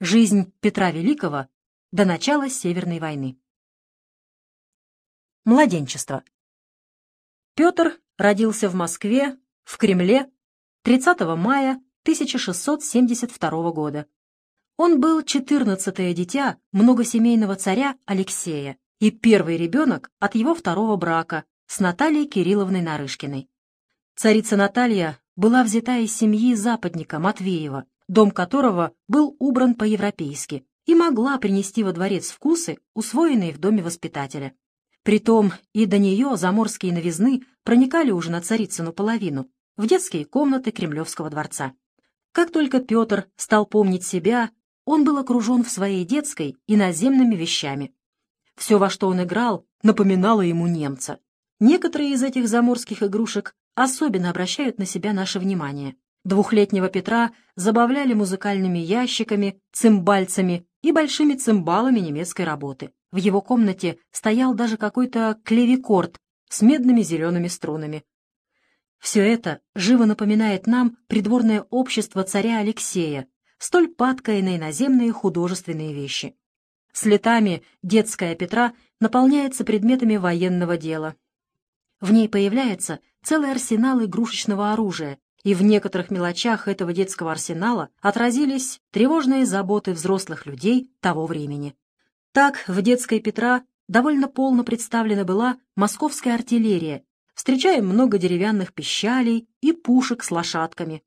Жизнь Петра Великого до начала Северной войны. Младенчество. Петр родился в Москве, в Кремле, 30 мая 1672 года. Он был четырнадцатое дитя многосемейного царя Алексея и первый ребенок от его второго брака с Натальей Кирилловной Нарышкиной. Царица Наталья была взята из семьи западника Матвеева, дом которого был убран по-европейски, и могла принести во дворец вкусы, усвоенные в доме воспитателя. Притом и до нее заморские новизны проникали уже на царицыну половину, в детские комнаты Кремлевского дворца. Как только Петр стал помнить себя, он был окружен в своей детской иноземными вещами. Все, во что он играл, напоминало ему немца. Некоторые из этих заморских игрушек особенно обращают на себя наше внимание. Двухлетнего Петра забавляли музыкальными ящиками, цимбальцами и большими цимбалами немецкой работы. В его комнате стоял даже какой-то клевикорд с медными зелеными струнами. Все это живо напоминает нам придворное общество царя Алексея, столь падкое на иноземные художественные вещи. С летами детская Петра наполняется предметами военного дела. В ней появляется целый арсенал игрушечного оружия, и в некоторых мелочах этого детского арсенала отразились тревожные заботы взрослых людей того времени. Так, в детской Петра довольно полно представлена была московская артиллерия, встречаем много деревянных пищалей и пушек с лошадками.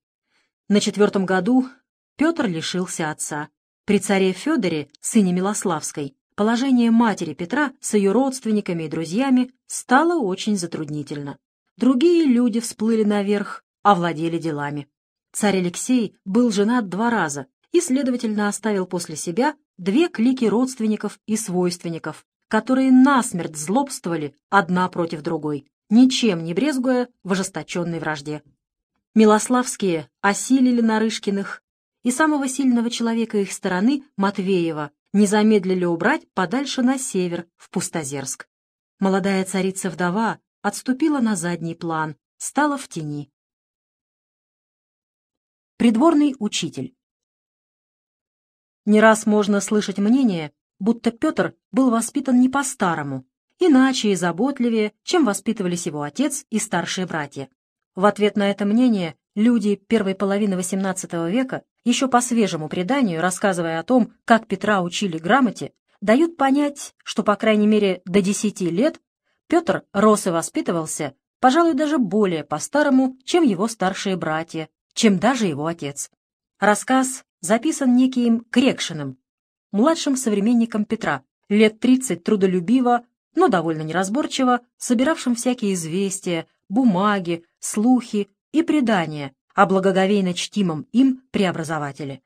На четвертом году Петр лишился отца. При царе Федоре, сыне Милославской, положение матери Петра с ее родственниками и друзьями стало очень затруднительно. Другие люди всплыли наверх, овладели делами. Царь Алексей был женат два раза и, следовательно, оставил после себя две клики родственников и свойственников, которые насмерть злобствовали одна против другой, ничем не брезгуя в ожесточенной вражде. Милославские осилили Нарышкиных, и самого сильного человека их стороны, Матвеева, не замедлили убрать подальше на север, в Пустозерск. Молодая царица-вдова отступила на задний план, стала в тени. Придворный учитель. Не раз можно слышать мнение, будто Петр был воспитан не по-старому, иначе и заботливее, чем воспитывались его отец и старшие братья. В ответ на это мнение люди первой половины XVIII века, еще по свежему преданию, рассказывая о том, как Петра учили грамоте, дают понять, что, по крайней мере, до десяти лет Петр рос и воспитывался, пожалуй, даже более по-старому, чем его старшие братья, чем даже его отец. Рассказ записан неким Крекшиным, младшим современником Петра, лет 30 трудолюбиво, но довольно неразборчиво, собиравшим всякие известия, бумаги, слухи и предания о благоговейно чтимом им преобразователе.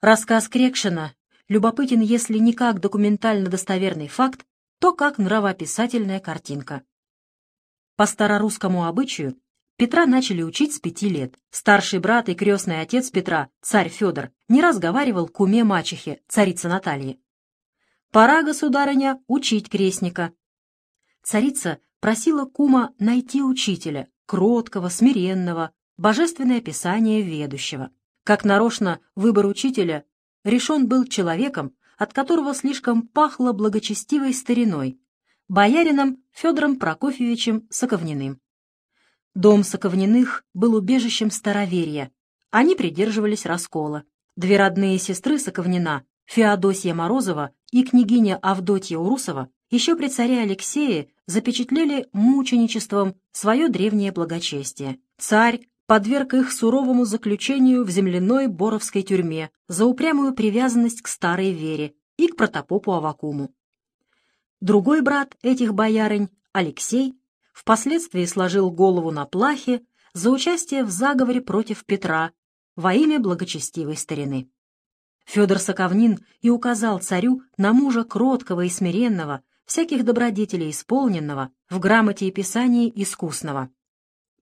Рассказ Крекшина любопытен, если не как документально достоверный факт, то как нравоописательная картинка. По старорусскому обычаю Петра начали учить с пяти лет. Старший брат и крестный отец Петра, царь Федор, не разговаривал к уме мачехи, царица Натальи. «Пора, государыня, учить крестника». Царица просила кума найти учителя, кроткого, смиренного, божественное писание ведущего. Как нарочно выбор учителя решен был человеком, от которого слишком пахло благочестивой стариной, боярином Федором Прокофьевичем Соковниным. Дом Соковниных был убежищем староверия. Они придерживались раскола. Две родные сестры Соковнина, Феодосия Морозова и княгиня Авдотья Урусова, еще при царе Алексее запечатлели мученичеством свое древнее благочестие. Царь подверг их суровому заключению в земляной Боровской тюрьме за упрямую привязанность к старой вере и к протопопу Авакуму. Другой брат этих боярынь, Алексей, впоследствии сложил голову на плахе за участие в заговоре против Петра во имя благочестивой старины. Федор Соковнин и указал царю на мужа кроткого и смиренного, всяких добродетелей исполненного, в грамоте и писании искусного.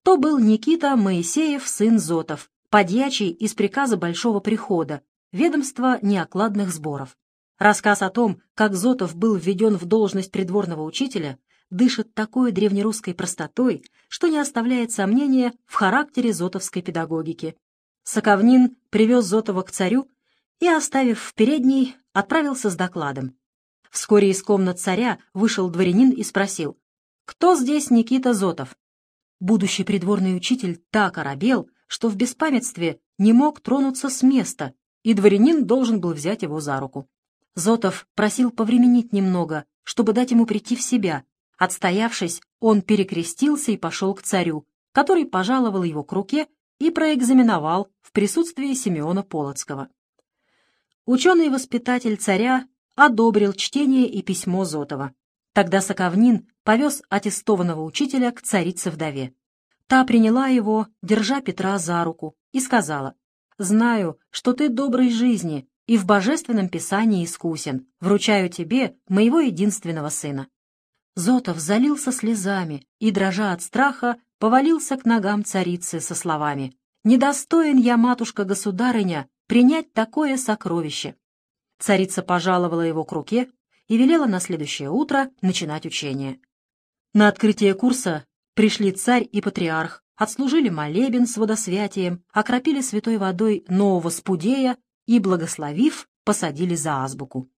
То был Никита Моисеев, сын Зотов, подьячий из приказа Большого Прихода, ведомства неокладных сборов. Рассказ о том, как Зотов был введен в должность придворного учителя, дышит такой древнерусской простотой, что не оставляет сомнения в характере зотовской педагогики. Соковнин привез Зотова к царю и, оставив в передней, отправился с докладом. Вскоре из комнат царя вышел дворянин и спросил, «Кто здесь Никита Зотов?» Будущий придворный учитель так оробел, что в беспамятстве не мог тронуться с места, и дворянин должен был взять его за руку. Зотов просил повременить немного, чтобы дать ему прийти в себя. Отстоявшись, он перекрестился и пошел к царю, который пожаловал его к руке и проэкзаменовал в присутствии Симеона Полоцкого. Ученый-воспитатель царя одобрил чтение и письмо Зотова. Тогда Соковнин повез аттестованного учителя к царице-вдове. Та приняла его, держа Петра за руку, и сказала, «Знаю, что ты доброй жизни и в божественном писании искусен. Вручаю тебе моего единственного сына». Зотов залился слезами и, дрожа от страха, повалился к ногам царицы со словами «Недостоин я, матушка-государыня, принять такое сокровище». Царица пожаловала его к руке и велела на следующее утро начинать учение. На открытие курса пришли царь и патриарх, отслужили молебен с водосвятием, окропили святой водой нового спудея и, благословив, посадили за азбуку.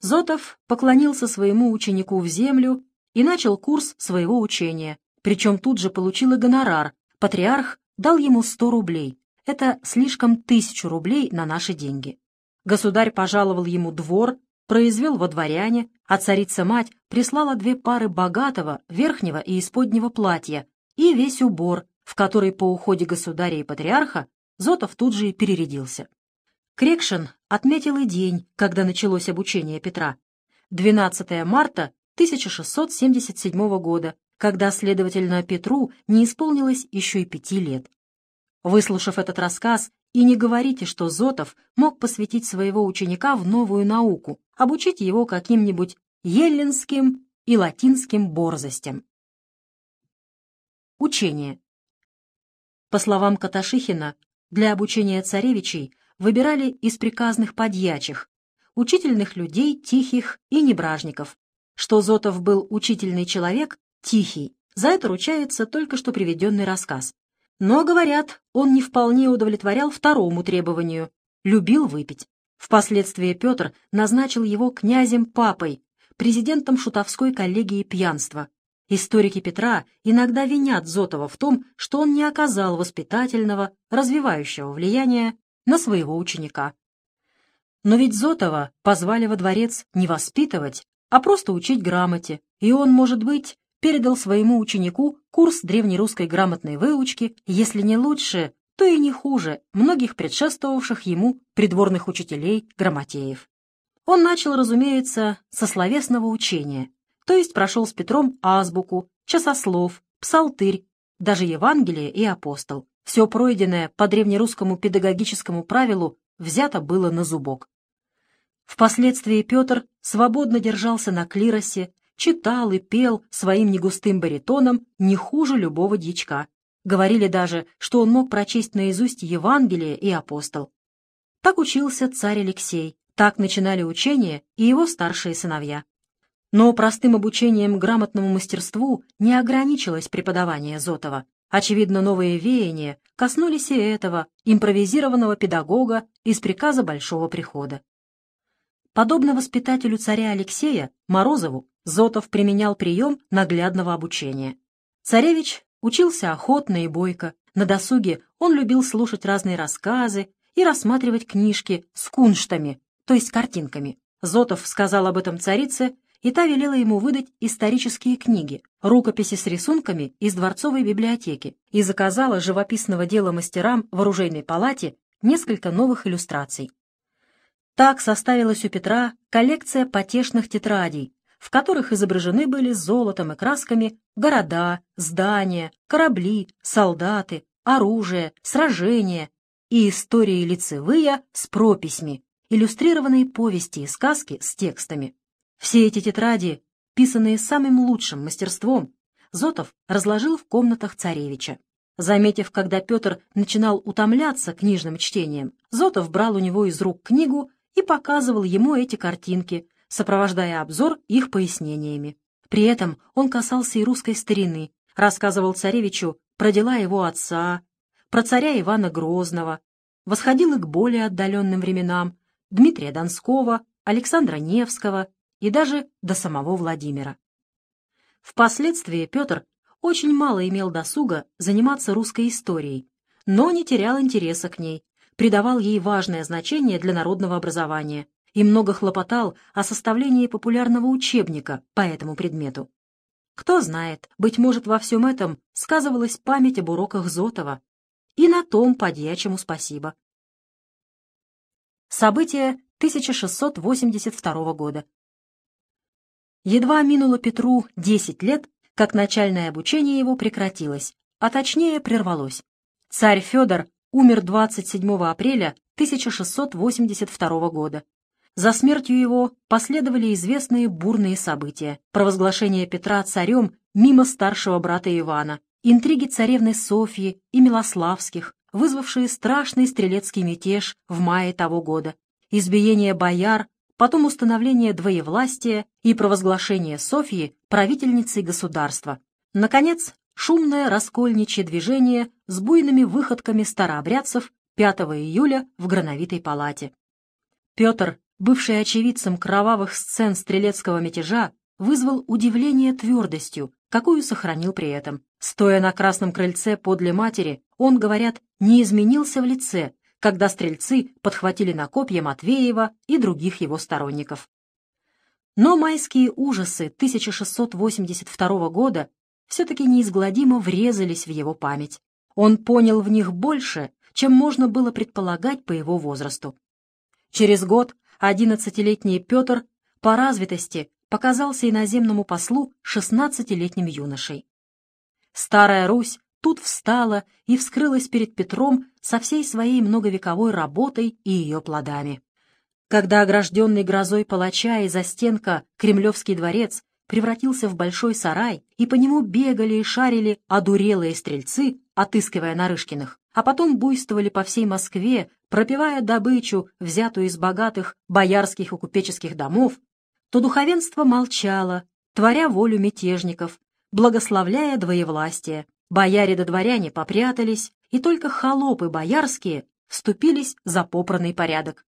Зотов поклонился своему ученику в землю и начал курс своего учения, причем тут же получил и гонорар. Патриарх дал ему сто рублей. Это слишком тысячу рублей на наши деньги. Государь пожаловал ему двор, произвел во дворяне, а царица-мать прислала две пары богатого верхнего и исподнего платья и весь убор, в который по уходе государя и патриарха Зотов тут же и перерядился. Крекшин отметил и день, когда началось обучение Петра. 12 марта 1677 года, когда, следовательно, Петру не исполнилось еще и пяти лет. Выслушав этот рассказ, и не говорите, что Зотов мог посвятить своего ученика в новую науку, обучить его каким-нибудь еллинским и латинским борзостям. Учение. По словам Каташихина, для обучения царевичей выбирали из приказных подьячих, учительных людей тихих и небражников. Что Зотов был учительный человек, тихий. За это ручается только что приведенный рассказ. Но, говорят, он не вполне удовлетворял второму требованию — любил выпить. Впоследствии Петр назначил его князем-папой, президентом шутовской коллегии пьянства. Историки Петра иногда винят Зотова в том, что он не оказал воспитательного, развивающего влияния на своего ученика. Но ведь Зотова позвали во дворец не воспитывать, а просто учить грамоте, и он, может быть, передал своему ученику курс древнерусской грамотной выучки, если не лучше, то и не хуже многих предшествовавших ему придворных учителей грамотеев. Он начал, разумеется, со словесного учения, то есть прошел с Петром азбуку, часослов, псалтырь, даже Евангелие и апостол. Все пройденное по древнерусскому педагогическому правилу взято было на зубок. Впоследствии Петр свободно держался на клиросе, читал и пел своим негустым баритоном не хуже любого дьячка. Говорили даже, что он мог прочесть наизусть Евангелие и апостол. Так учился царь Алексей, так начинали учение и его старшие сыновья. Но простым обучением грамотному мастерству не ограничилось преподавание Зотова. Очевидно, новые веяния коснулись и этого импровизированного педагога из приказа Большого Прихода. Подобно воспитателю царя Алексея, Морозову, Зотов применял прием наглядного обучения. Царевич учился охотно и бойко. На досуге он любил слушать разные рассказы и рассматривать книжки с кунштами, то есть картинками. Зотов сказал об этом царице, и та велела ему выдать исторические книги, рукописи с рисунками из дворцовой библиотеки и заказала живописного дела мастерам в оружейной палате несколько новых иллюстраций. Так составилась у Петра коллекция потешных тетрадей, в которых изображены были золотом и красками города, здания, корабли, солдаты, оружие, сражения и истории лицевые с прописьми, иллюстрированные повести и сказки с текстами. Все эти тетради, писанные самым лучшим мастерством, Зотов разложил в комнатах царевича. Заметив, когда Петр начинал утомляться книжным чтением, Зотов брал у него из рук книгу и показывал ему эти картинки, сопровождая обзор их пояснениями. При этом он касался и русской старины, рассказывал царевичу про дела его отца, про царя Ивана Грозного, восходил и к более отдаленным временам, Дмитрия Донского, Александра Невского и даже до самого Владимира. Впоследствии Петр очень мало имел досуга заниматься русской историей, но не терял интереса к ней, придавал ей важное значение для народного образования и много хлопотал о составлении популярного учебника по этому предмету. Кто знает, быть может, во всем этом сказывалась память об уроках Зотова. И на том подьячему спасибо. События 1682 года. Едва минуло Петру 10 лет, как начальное обучение его прекратилось, а точнее прервалось. Царь Федор умер 27 апреля 1682 года. За смертью его последовали известные бурные события. Провозглашение Петра царем мимо старшего брата Ивана, интриги царевны Софьи и Милославских, вызвавшие страшный стрелецкий мятеж в мае того года, избиение бояр, потом установление двоевластия и провозглашение Софьи правительницей государства. Наконец, шумное раскольничье движение с буйными выходками старообрядцев 5 июля в Грановитой палате. Петр, бывший очевидцем кровавых сцен стрелецкого мятежа, вызвал удивление твердостью, какую сохранил при этом. Стоя на красном крыльце подле матери, он, говорят, не изменился в лице, когда стрельцы подхватили на копья Матвеева и других его сторонников. Но майские ужасы 1682 года все-таки неизгладимо врезались в его память. Он понял в них больше, чем можно было предполагать по его возрасту. Через год одиннадцатилетний Петр по развитости показался иноземному послу шестнадцатилетним юношей. Старая Русь тут встала и вскрылась перед Петром со всей своей многовековой работой и ее плодами. Когда огражденный грозой палача и застенка Кремлевский дворец превратился в большой сарай, и по нему бегали и шарили одурелые стрельцы, отыскивая Нарышкиных, а потом буйствовали по всей Москве, пропивая добычу, взятую из богатых боярских и купеческих домов, то духовенство молчало, творя волю мятежников, благословляя двоевластие. Бояре да дворяне попрятались, и только холопы боярские вступились за попранный порядок.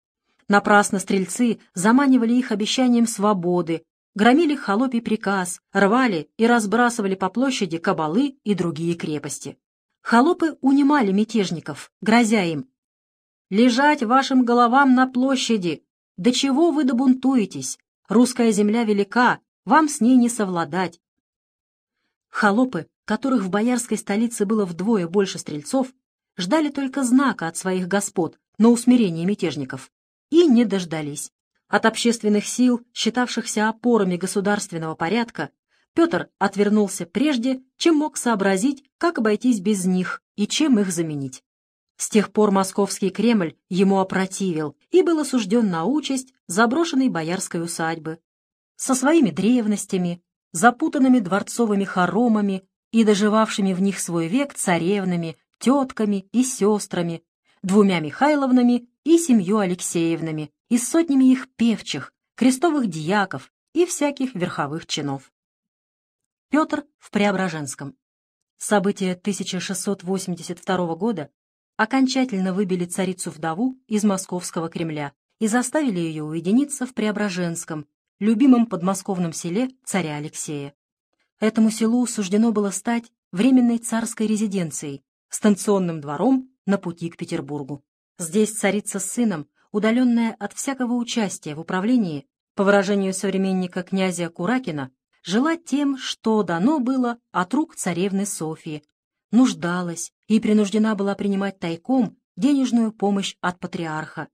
Напрасно стрельцы заманивали их обещанием свободы, громили холопий приказ, рвали и разбрасывали по площади кабалы и другие крепости. Холопы унимали мятежников, грозя им. «Лежать вашим головам на площади! До чего вы добунтуетесь? Русская земля велика, вам с ней не совладать!» Холопы, которых в боярской столице было вдвое больше стрельцов, ждали только знака от своих господ на усмирение мятежников и не дождались. От общественных сил, считавшихся опорами государственного порядка, Петр отвернулся прежде, чем мог сообразить, как обойтись без них и чем их заменить. С тех пор московский Кремль ему опротивил и был осужден на участь заброшенной боярской усадьбы. Со своими древностями, запутанными дворцовыми хоромами и доживавшими в них свой век царевнами, тетками и сестрами, двумя Михайловнами и семью Алексеевнами, и сотнями их певчих, крестовых дьяков и всяких верховых чинов. Петр в Преображенском. События 1682 года окончательно выбили царицу-вдову из московского Кремля и заставили ее уединиться в Преображенском, любимом подмосковном селе царя Алексея. Этому селу суждено было стать временной царской резиденцией, станционным двором на пути к Петербургу. Здесь царица с сыном удаленная от всякого участия в управлении, по выражению современника князя Куракина, жила тем, что дано было от рук царевны Софии, нуждалась и принуждена была принимать тайком денежную помощь от патриарха,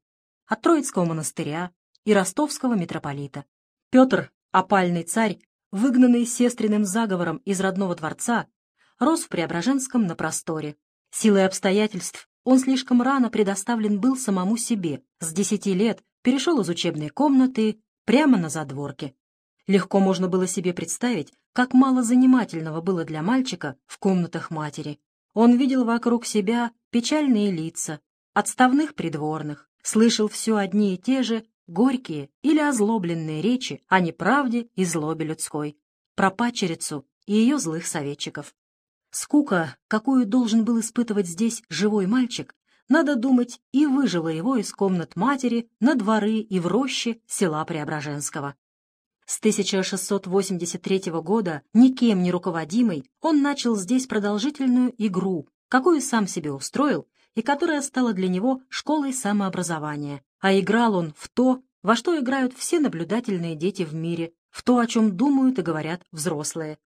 от Троицкого монастыря и ростовского митрополита. Петр, опальный царь, выгнанный сестренным заговором из родного дворца, рос в Преображенском на просторе. Силой обстоятельств он слишком рано предоставлен был самому себе. С десяти лет перешел из учебной комнаты прямо на задворке. Легко можно было себе представить, как мало занимательного было для мальчика в комнатах матери. Он видел вокруг себя печальные лица, отставных придворных, слышал все одни и те же горькие или озлобленные речи о неправде и злобе людской, про пачерицу и ее злых советчиков. Скука, какую должен был испытывать здесь живой мальчик, надо думать, и выжила его из комнат матери на дворы и в роще села Преображенского. С 1683 года, никем не руководимый, он начал здесь продолжительную игру, какую сам себе устроил и которая стала для него школой самообразования. А играл он в то, во что играют все наблюдательные дети в мире, в то, о чем думают и говорят взрослые.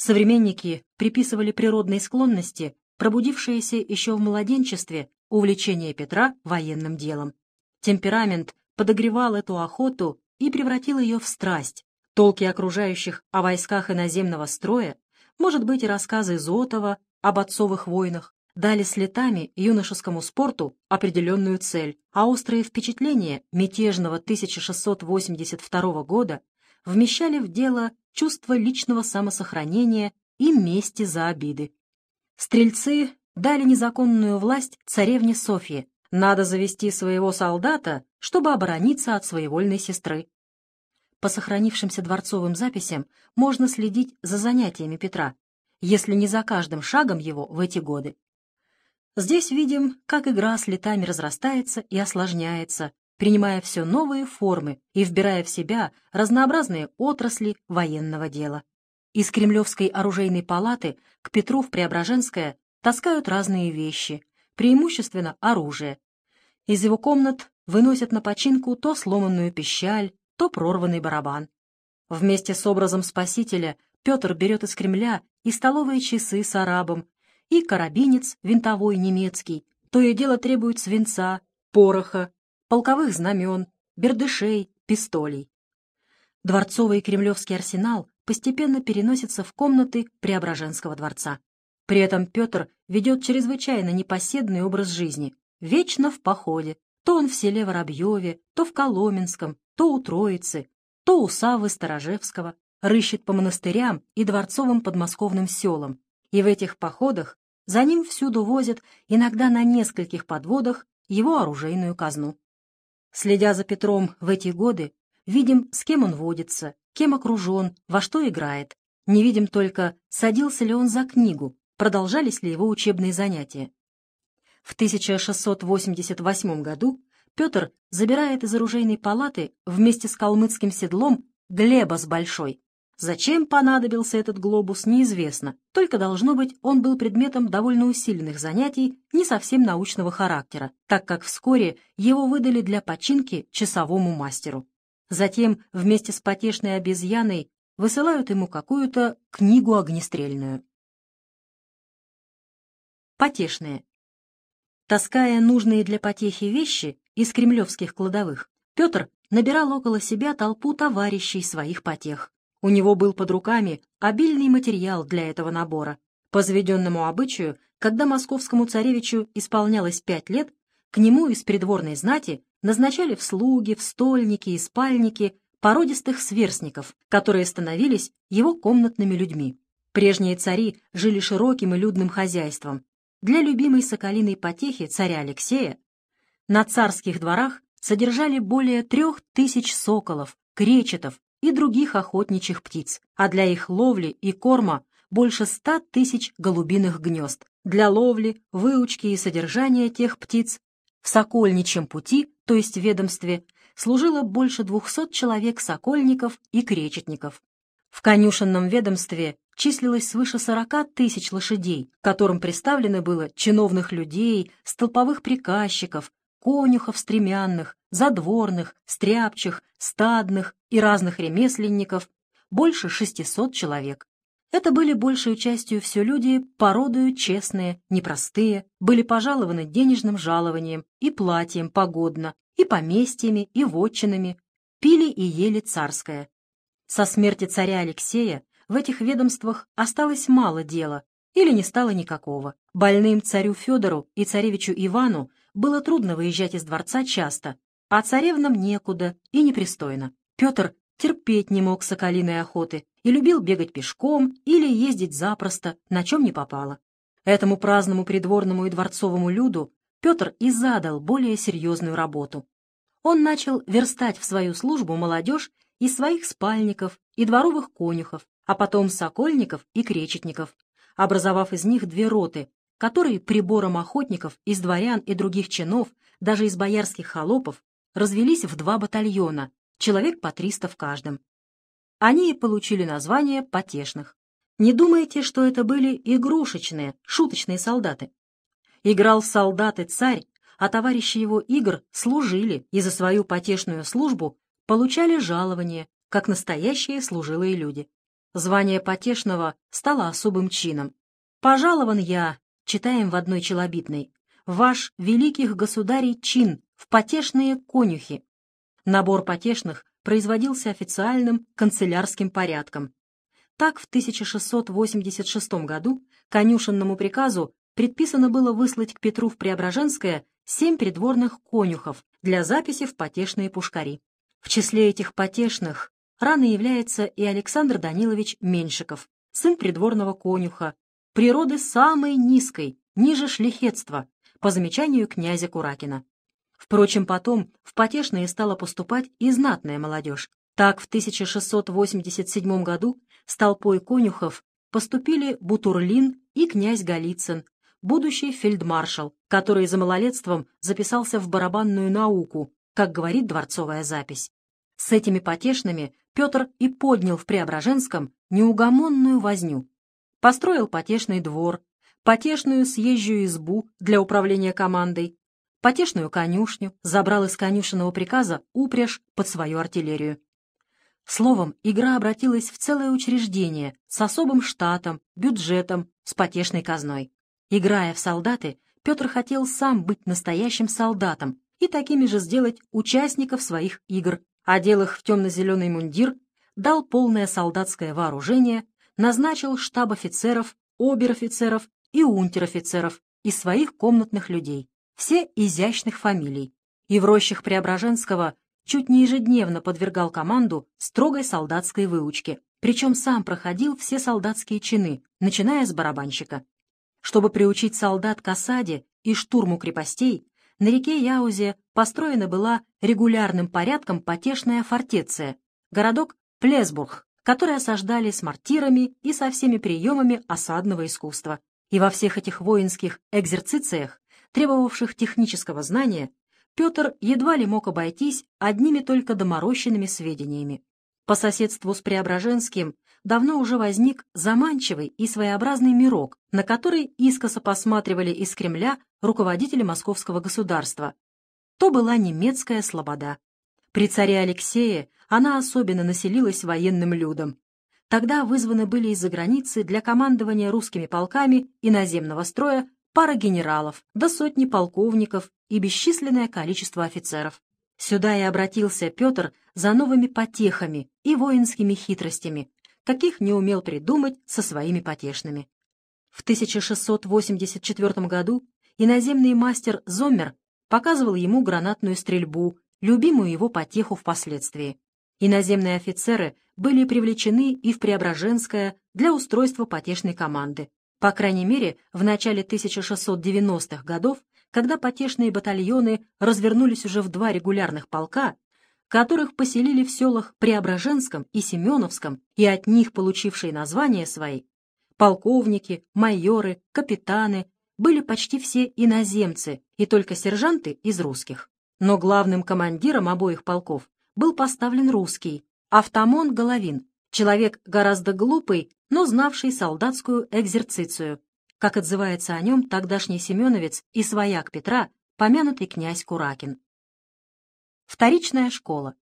Современники приписывали природной склонности, пробудившиеся еще в младенчестве, увлечение Петра военным делом. Темперамент подогревал эту охоту и превратил ее в страсть. Толки окружающих о войсках иноземного строя, может быть, и рассказы Зотова об отцовых войнах, дали с юношескому спорту определенную цель, а острые впечатления мятежного 1682 года вмещали в дело чувство личного самосохранения и мести за обиды. Стрельцы дали незаконную власть царевне Софье. Надо завести своего солдата, чтобы оборониться от своевольной сестры. По сохранившимся дворцовым записям можно следить за занятиями Петра, если не за каждым шагом его в эти годы. Здесь видим, как игра с летами разрастается и осложняется, принимая все новые формы и вбирая в себя разнообразные отрасли военного дела. Из Кремлевской оружейной палаты к Петру в Преображенское таскают разные вещи, преимущественно оружие. Из его комнат выносят на починку то сломанную пищаль, то прорванный барабан. Вместе с образом Спасителя Петр берет из Кремля и столовые часы с арабом, и карабинец винтовой немецкий, то и дело требует свинца, пороха, полковых знамен, бердышей, пистолей. Дворцовый кремлевский арсенал постепенно переносится в комнаты Преображенского дворца. При этом Петр ведет чрезвычайно непоседный образ жизни, вечно в походе. То он в селе Воробьеве, то в Коломенском, то у Троицы, то у Савы Сторожевского, рыщет по монастырям и дворцовым подмосковным селам, и в этих походах за ним всюду возят, иногда на нескольких подводах, его оружейную казну. Следя за Петром в эти годы, видим, с кем он водится, кем окружен, во что играет. Не видим только, садился ли он за книгу, продолжались ли его учебные занятия. В 1688 году Петр забирает из оружейной палаты вместе с калмыцким седлом Глебос Большой. Зачем понадобился этот глобус, неизвестно, только, должно быть, он был предметом довольно усиленных занятий не совсем научного характера, так как вскоре его выдали для починки часовому мастеру. Затем вместе с потешной обезьяной высылают ему какую-то книгу огнестрельную. Потешные. Таская нужные для потехи вещи из кремлевских кладовых, Петр набирал около себя толпу товарищей своих потех. У него был под руками обильный материал для этого набора. По заведенному обычаю, когда московскому царевичу исполнялось пять лет, к нему из придворной знати назначали в слуги, в стольники и спальники породистых сверстников, которые становились его комнатными людьми. Прежние цари жили широким и людным хозяйством, для любимой соколиной потехи царя Алексея на царских дворах содержали более трех тысяч соколов, кречетов и других охотничьих птиц, а для их ловли и корма больше ста тысяч голубиных гнезд. Для ловли, выучки и содержания тех птиц в Сокольничьем пути, то есть ведомстве, служило больше двухсот человек сокольников и кречетников. В конюшенном ведомстве числилось свыше 40 тысяч лошадей, которым представлено было чиновных людей, столповых приказчиков, конюхов стремянных, задворных, стряпчих, стадных и разных ремесленников, больше 600 человек. Это были большей частью все люди, породою честные, непростые, были пожалованы денежным жалованием и платьем погодно, и поместьями, и вотчинами, пили и ели царское. Со смерти царя Алексея в этих ведомствах осталось мало дела или не стало никакого. Больным царю Федору и царевичу Ивану было трудно выезжать из дворца часто, а царевнам некуда и непристойно. Петр терпеть не мог соколиной охоты и любил бегать пешком или ездить запросто, на чем не попало. Этому праздному придворному и дворцовому люду Петр и задал более серьезную работу. Он начал верстать в свою службу молодежь из своих спальников и дворовых конюхов, а потом сокольников и кречетников, образовав из них две роты которые прибором охотников из дворян и других чинов, даже из боярских холопов, развелись в два батальона, человек по 300 в каждом. Они получили название потешных. Не думайте, что это были игрушечные, шуточные солдаты. Играл солдат и царь, а товарищи его игр служили и за свою потешную службу получали жалование, как настоящие служилые люди. Звание потешного стало особым чином. «Пожалован я», читаем в одной челобитной, «ваш великих государей чин в потешные конюхи». Набор потешных производился официальным канцелярским порядком. Так в 1686 году конюшенному приказу предписано было выслать к Петру в Преображенское семь придворных конюхов для записи в потешные пушкари. В числе этих потешных рано является и Александр Данилович Меньшиков, сын придворного конюха, природы самой низкой, ниже шлихетства, по замечанию князя Куракина. Впрочем, потом в потешные стала поступать и знатная молодежь. Так в 1687 году с толпой конюхов поступили Бутурлин и князь Голицын, будущий фельдмаршал, который за малолетством записался в барабанную науку, как говорит дворцовая запись. С этими потешными Петр и поднял в Преображенском неугомонную возню. Построил потешный двор, потешную съезжую избу для управления командой, потешную конюшню, забрал из конюшенного приказа упряжь под свою артиллерию. Словом, игра обратилась в целое учреждение с особым штатом, бюджетом, с потешной казной. Играя в солдаты, Петр хотел сам быть настоящим солдатом и такими же сделать участников своих игр, одел их в темно-зеленый мундир, дал полное солдатское вооружение, назначил штаб офицеров, обер-офицеров и унтер-офицеров из своих комнатных людей, все изящных фамилий, и в рощах Преображенского чуть не ежедневно подвергал команду строгой солдатской выучке, причем сам проходил все солдатские чины, начиная с барабанщика. Чтобы приучить солдат к осаде и штурму крепостей, на реке Яузе построена была регулярным порядком потешная фортеция, городок Плесбург, который осаждали с мортирами и со всеми приемами осадного искусства. И во всех этих воинских экзерцициях, требовавших технического знания, Петр едва ли мог обойтись одними только доморощенными сведениями. По соседству с Преображенским давно уже возник заманчивый и своеобразный мирок, на который искоса посматривали из Кремля руководители московского государства. То была немецкая слобода. При царе Алексее она особенно населилась военным людом. Тогда вызваны были из-за границы для командования русскими полками и наземного строя пара генералов, до сотни полковников и бесчисленное количество офицеров. Сюда и обратился Петр за новыми потехами и воинскими хитростями, каких не умел придумать со своими потешными. В 1684 году иноземный мастер Зоммер показывал ему гранатную стрельбу, любимую его потеху впоследствии. Иноземные офицеры были привлечены и в Преображенское для устройства потешной команды. По крайней мере, в начале 1690-х годов, когда потешные батальоны развернулись уже в два регулярных полка, которых поселили в селах Преображенском и Семеновском и от них получившие названия свои, полковники, майоры, капитаны, были почти все иноземцы и только сержанты из русских. Но главным командиром обоих полков был поставлен русский, Автомон Головин, человек гораздо глупый, но знавший солдатскую экзерцицию, как отзывается о нем тогдашний семеновец и свояк Петра, помянутый князь Куракин. Вторичная школа.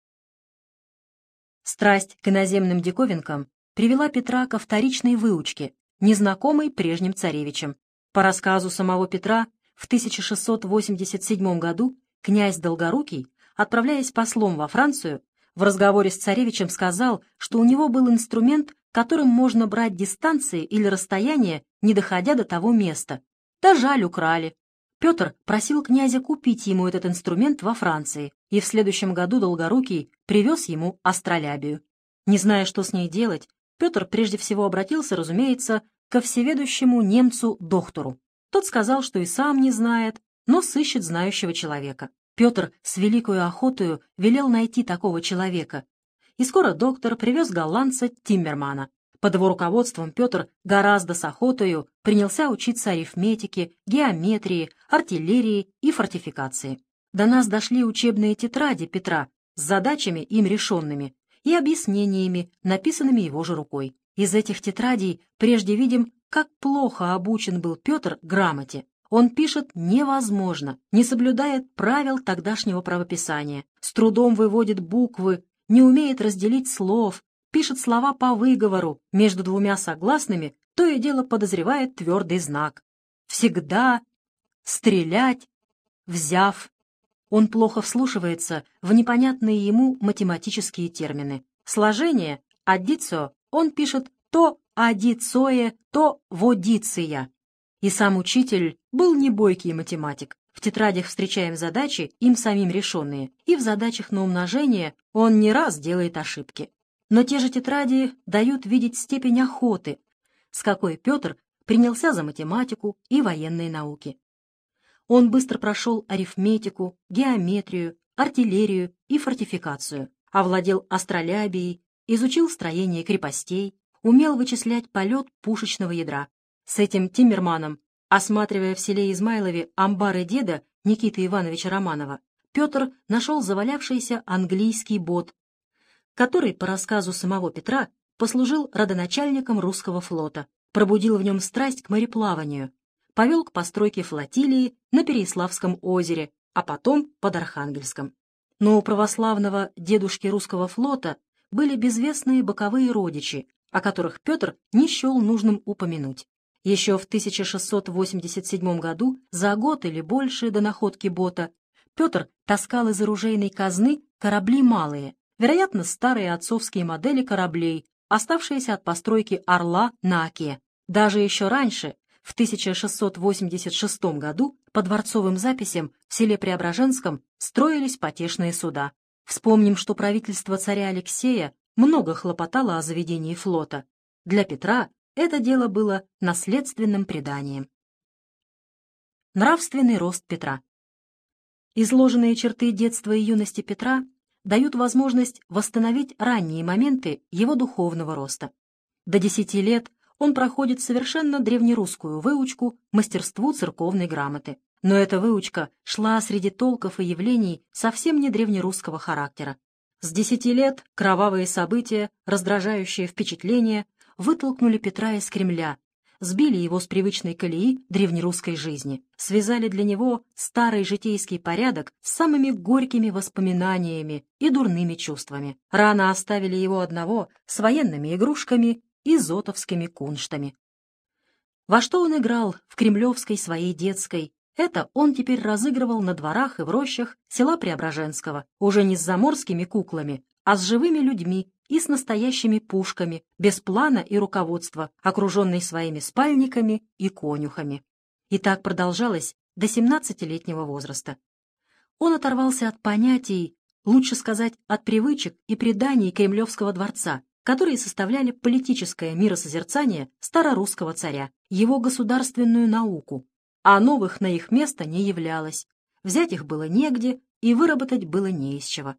Страсть к иноземным диковинкам привела Петра ко вторичной выучке, незнакомой прежним царевичем. По рассказу самого Петра, в 1687 году князь Долгорукий, отправляясь послом во Францию, в разговоре с царевичем сказал, что у него был инструмент, которым можно брать дистанции или расстояние, не доходя до того места. Да жаль, украли. Петр просил князя купить ему этот инструмент во Франции, и в следующем году Долгорукий привез ему астролябию. Не зная, что с ней делать, Петр прежде всего обратился, разумеется, ко всеведущему немцу-доктору. Тот сказал, что и сам не знает, но сыщет знающего человека. Петр с великою охотою велел найти такого человека, и скоро доктор привез голландца Тиммермана. Под его руководством Петр гораздо с охотою принялся учиться арифметике, геометрии, артиллерии и фортификации. До нас дошли учебные тетради Петра с задачами им решенными и объяснениями, написанными его же рукой. Из этих тетрадей прежде видим, как плохо обучен был Петр грамоте. Он пишет невозможно, не соблюдает правил тогдашнего правописания, с трудом выводит буквы, не умеет разделить слов, пишет слова по выговору, между двумя согласными то и дело подозревает твердый знак. Всегда стрелять, взяв. Он плохо вслушивается в непонятные ему математические термины. Сложение, аддицио, он пишет то адицое, то водиция. И сам учитель был не бойкий математик. В тетрадях встречаем задачи, им самим решенные, и в задачах на умножение он не раз делает ошибки. Но те же тетради дают видеть степень охоты, с какой Петр принялся за математику и военные науки. Он быстро прошел арифметику, геометрию, артиллерию и фортификацию, овладел астролябией, изучил строение крепостей, умел вычислять полет пушечного ядра. С этим Тиммерманом, осматривая в селе Измайлове амбары деда Никиты Ивановича Романова, Петр нашел завалявшийся английский бот который, по рассказу самого Петра, послужил родоначальником русского флота, пробудил в нем страсть к мореплаванию, повел к постройке флотилии на Переяславском озере, а потом под Архангельском. Но у православного дедушки русского флота были безвестные боковые родичи, о которых Петр не счел нужным упомянуть. Еще в 1687 году, за год или больше до находки бота, Петр таскал из оружейной казны корабли малые, вероятно, старые отцовские модели кораблей, оставшиеся от постройки «Орла» на Оке. Даже еще раньше, в 1686 году, по дворцовым записям в селе Преображенском строились потешные суда. Вспомним, что правительство царя Алексея много хлопотало о заведении флота. Для Петра это дело было наследственным преданием. Нравственный рост Петра Изложенные черты детства и юности Петра дают возможность восстановить ранние моменты его духовного роста. До десяти лет он проходит совершенно древнерусскую выучку мастерству церковной грамоты. Но эта выучка шла среди толков и явлений совсем не древнерусского характера. С десяти лет кровавые события, раздражающие впечатления, вытолкнули Петра из Кремля, сбили его с привычной колеи древнерусской жизни, связали для него старый житейский порядок с самыми горькими воспоминаниями и дурными чувствами. Рано оставили его одного с военными игрушками и зотовскими кунштами. Во что он играл в кремлевской своей детской, это он теперь разыгрывал на дворах и в рощах села Преображенского, уже не с заморскими куклами, а с живыми людьми и с настоящими пушками, без плана и руководства, окруженный своими спальниками и конюхами. И так продолжалось до 17-летнего возраста. Он оторвался от понятий, лучше сказать, от привычек и преданий Кремлевского дворца, которые составляли политическое миросозерцание старорусского царя, его государственную науку, а новых на их место не являлось, взять их было негде и выработать было не из чего.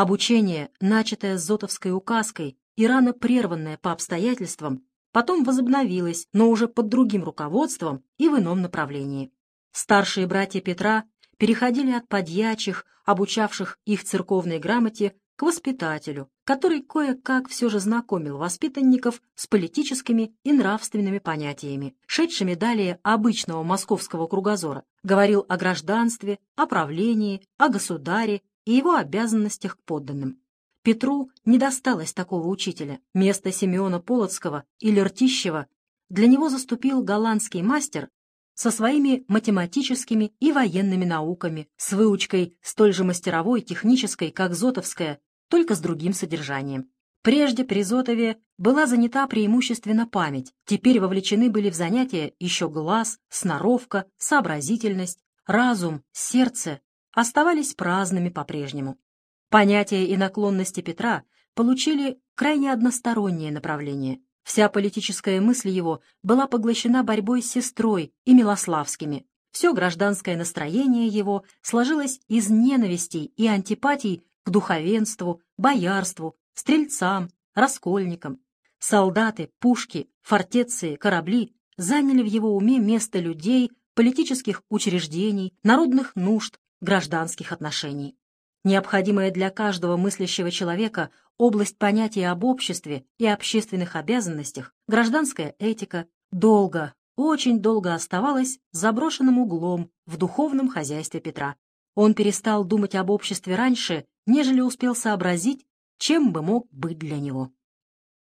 Обучение, начатое с Зотовской указкой и рано прерванное по обстоятельствам, потом возобновилось, но уже под другим руководством и в ином направлении. Старшие братья Петра переходили от подьячих, обучавших их церковной грамоте, к воспитателю, который кое-как все же знакомил воспитанников с политическими и нравственными понятиями, шедшими далее обычного московского кругозора, говорил о гражданстве, о правлении, о государе и его обязанностях к подданным. Петру не досталось такого учителя. Место Симеона Полоцкого или Ртищева для него заступил голландский мастер со своими математическими и военными науками, с выучкой столь же мастеровой, технической, как Зотовская, только с другим содержанием. Прежде при Зотове была занята преимущественно память, теперь вовлечены были в занятия еще глаз, сноровка, сообразительность, разум, сердце, оставались праздными по-прежнему. Понятия и наклонности Петра получили крайне одностороннее направление. Вся политическая мысль его была поглощена борьбой с сестрой и Милославскими. Все гражданское настроение его сложилось из ненавистей и антипатий к духовенству, боярству, стрельцам, раскольникам. Солдаты, пушки, фортеции, корабли заняли в его уме место людей, политических учреждений, народных нужд, гражданских отношений. Необходимая для каждого мыслящего человека область понятия об обществе и общественных обязанностях, гражданская этика, долго, очень долго оставалась заброшенным углом в духовном хозяйстве Петра. Он перестал думать об обществе раньше, нежели успел сообразить, чем бы мог быть для него.